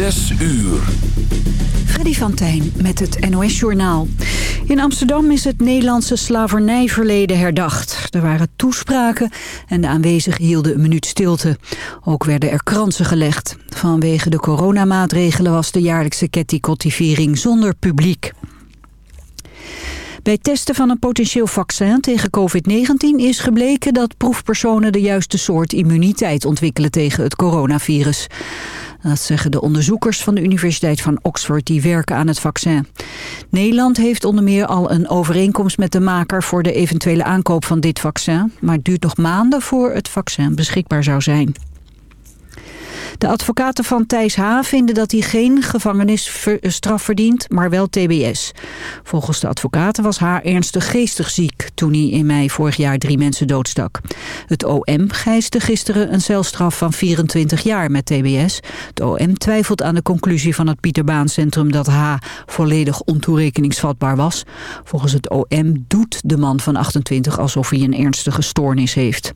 Zes uur. Freddy van Tijn met het NOS-journaal. In Amsterdam is het Nederlandse slavernijverleden herdacht. Er waren toespraken en de aanwezigen hielden een minuut stilte. Ook werden er kransen gelegd. Vanwege de coronamaatregelen was de jaarlijkse Ketty zonder publiek. Bij testen van een potentieel vaccin tegen COVID-19 is gebleken dat proefpersonen de juiste soort immuniteit ontwikkelen tegen het coronavirus. Dat zeggen de onderzoekers van de Universiteit van Oxford die werken aan het vaccin. Nederland heeft onder meer al een overeenkomst met de maker voor de eventuele aankoop van dit vaccin. Maar het duurt nog maanden voor het vaccin beschikbaar zou zijn. De advocaten van Thijs H. vinden dat hij geen gevangenisstraf verdient, maar wel tbs. Volgens de advocaten was H. ernstig geestig ziek toen hij in mei vorig jaar drie mensen doodstak. Het OM geiste gisteren een celstraf van 24 jaar met tbs. Het OM twijfelt aan de conclusie van het Pieterbaancentrum dat H. volledig ontoerekeningsvatbaar was. Volgens het OM doet de man van 28 alsof hij een ernstige stoornis heeft.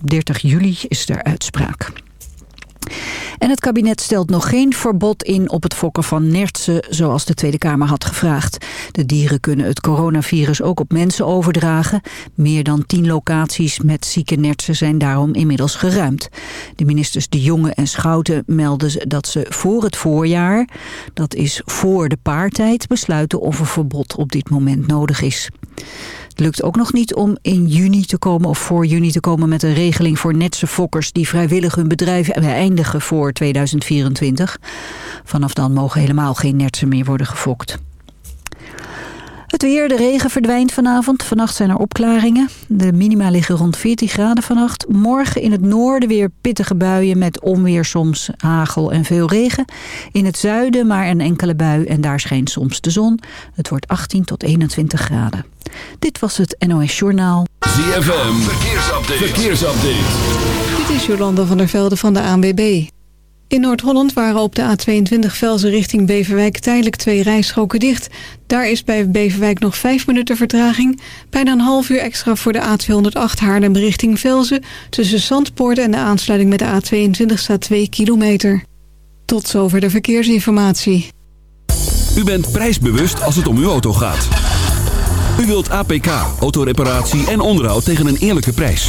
Op 30 juli is er uitspraak. En het kabinet stelt nog geen verbod in op het fokken van nertsen zoals de Tweede Kamer had gevraagd. De dieren kunnen het coronavirus ook op mensen overdragen. Meer dan tien locaties met zieke nertsen zijn daarom inmiddels geruimd. De ministers De Jonge en Schouten melden dat ze voor het voorjaar, dat is voor de paartijd, besluiten of een verbod op dit moment nodig is. Lukt ook nog niet om in juni te komen of voor juni te komen met een regeling voor netse fokkers die vrijwillig hun bedrijf beëindigen voor 2024. Vanaf dan mogen helemaal geen nertsen meer worden gefokt. Het weer, de regen verdwijnt vanavond. Vannacht zijn er opklaringen. De minima liggen rond 14 graden vannacht. Morgen in het noorden weer pittige buien met onweer soms hagel en veel regen. In het zuiden maar een enkele bui en daar schijnt soms de zon. Het wordt 18 tot 21 graden. Dit was het NOS Journaal. ZFM, verkeersupdate. verkeersupdate. Dit is Jolanda van der Velde van de ANWB. In Noord-Holland waren op de A22 Velzen richting Beverwijk tijdelijk twee rijstroken dicht. Daar is bij Beverwijk nog vijf minuten vertraging. Bijna een half uur extra voor de A208 Haarlem richting Velzen. Tussen Zandpoort en de aansluiting met de A22 staat 2 kilometer. Tot zover de verkeersinformatie. U bent prijsbewust als het om uw auto gaat. U wilt APK, autoreparatie en onderhoud tegen een eerlijke prijs.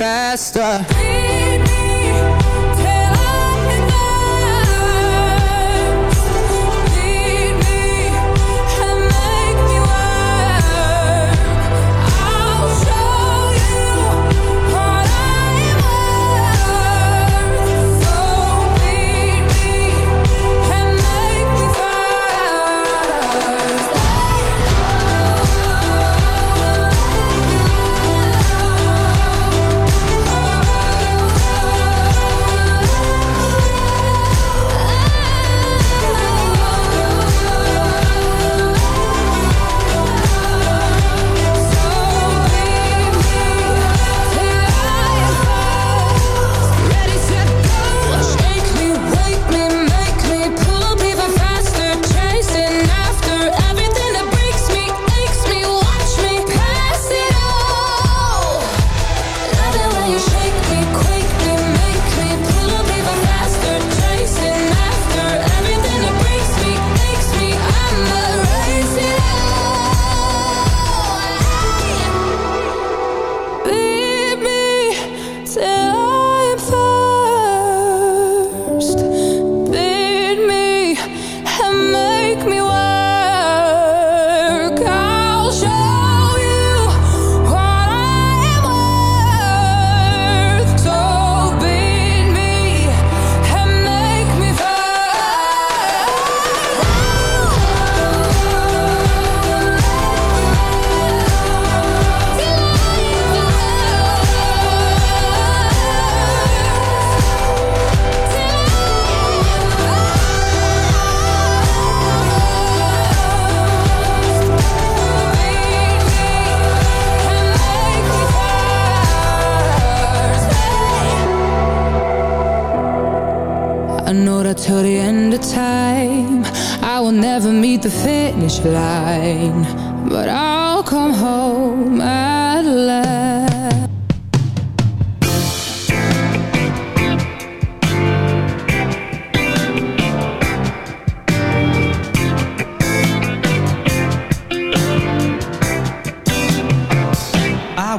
faster. Please.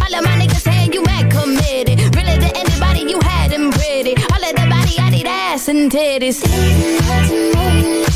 All of my niggas saying you mad committed. Really to anybody you had them pretty. All of the body, I need ass and titties. Sitting hard to me.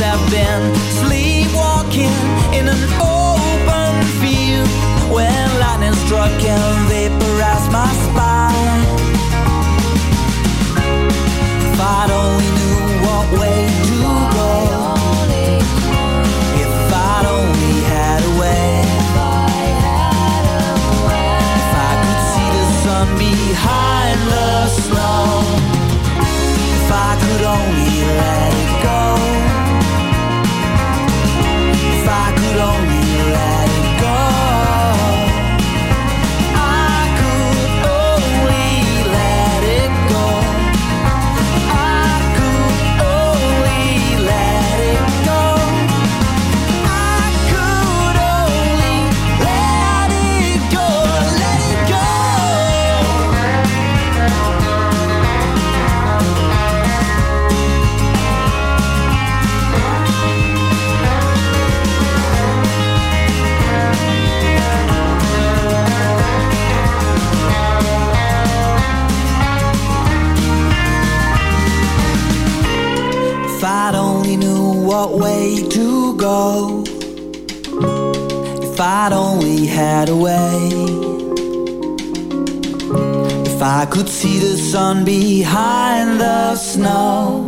I've been. Sleepwalking in an open field. When lightning struck and right away. If I could see the sun behind the snow.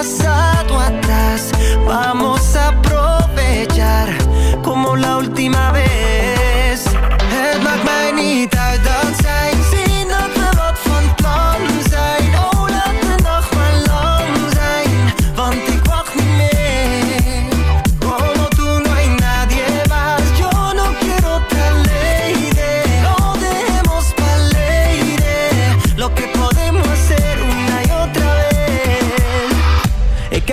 Pasado atrás. Vamos a aprovechar como la última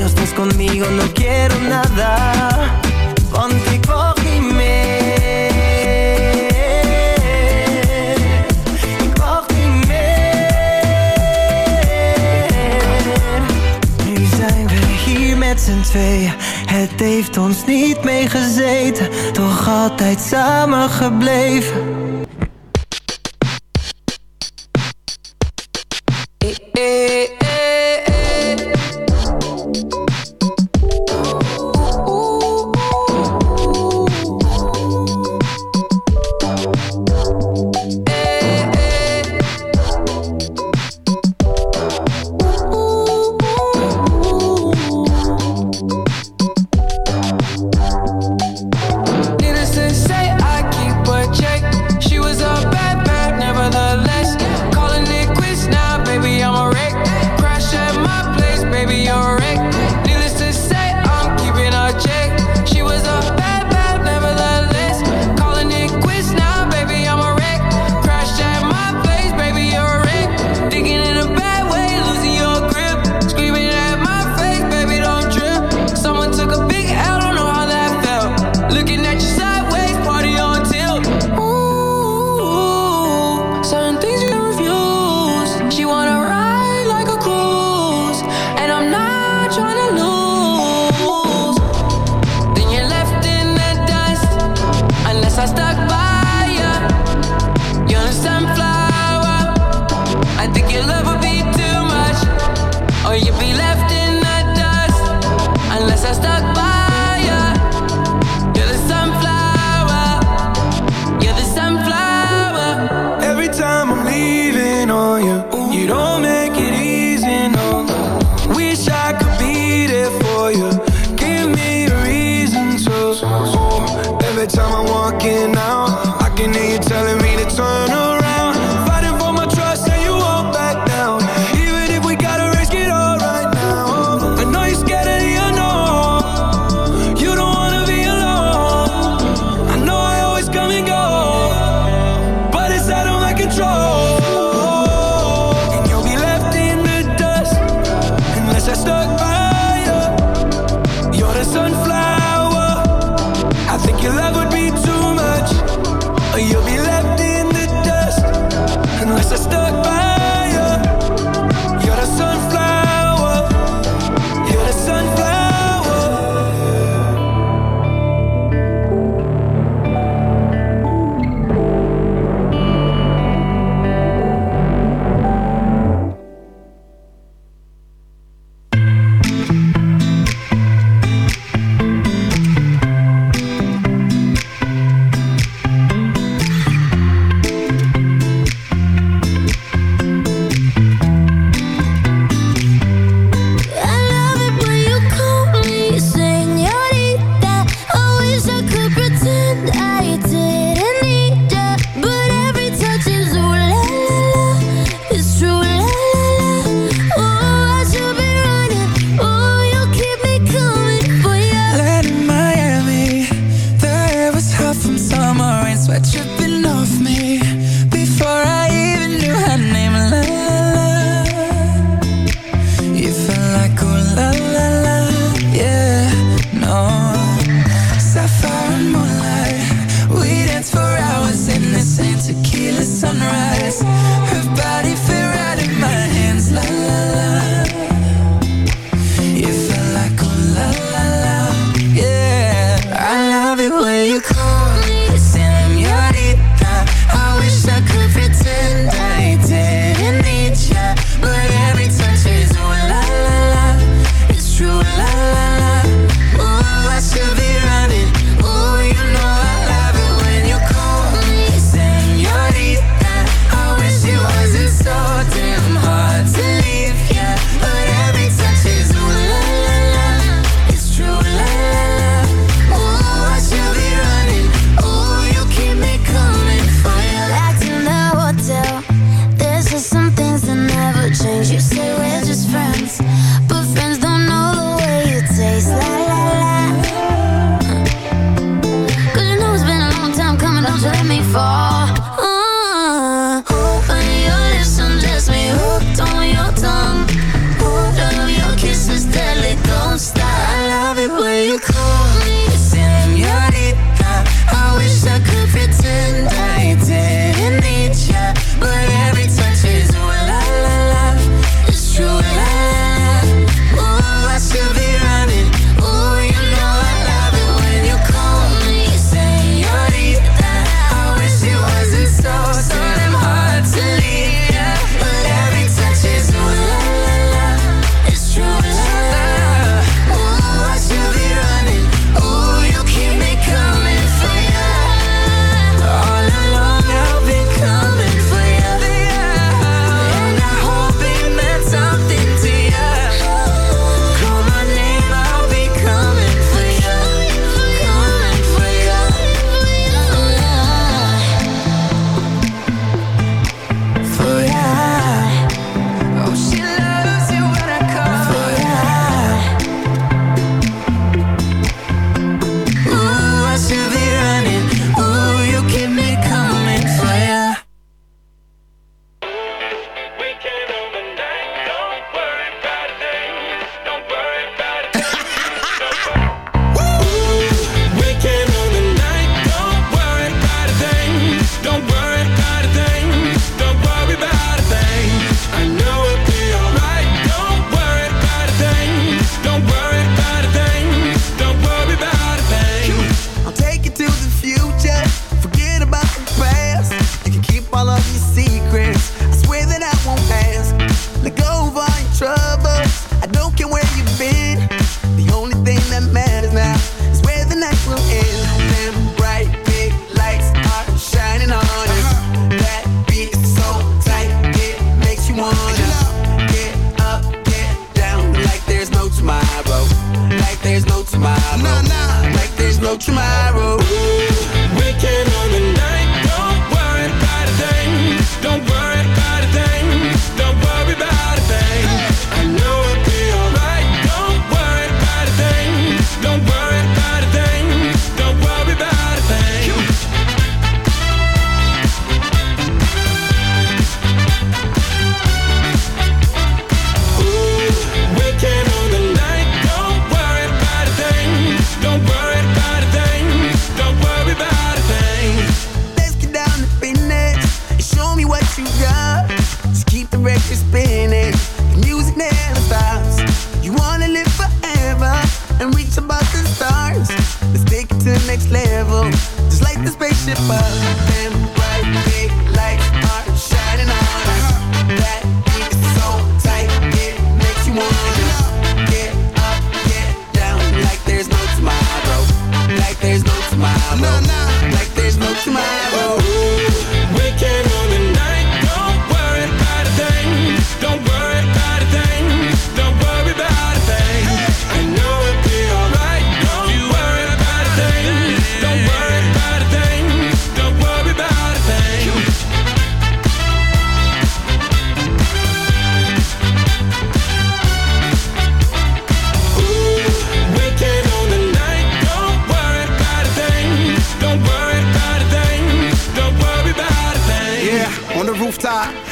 no estás conmigo no quiero nada. Niet meer. Nu zijn we hier met z'n tweeën. Het heeft ons niet meegezeten, toch altijd samen gebleven.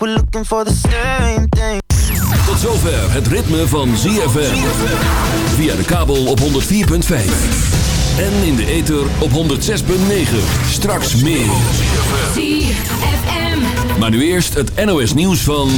we're looking for the same thing. Tot zover het ritme van ZFM. Via de kabel op 104.5. En in de ether op 106.9. Straks meer. ZFM. Maar nu eerst het NOS nieuws van...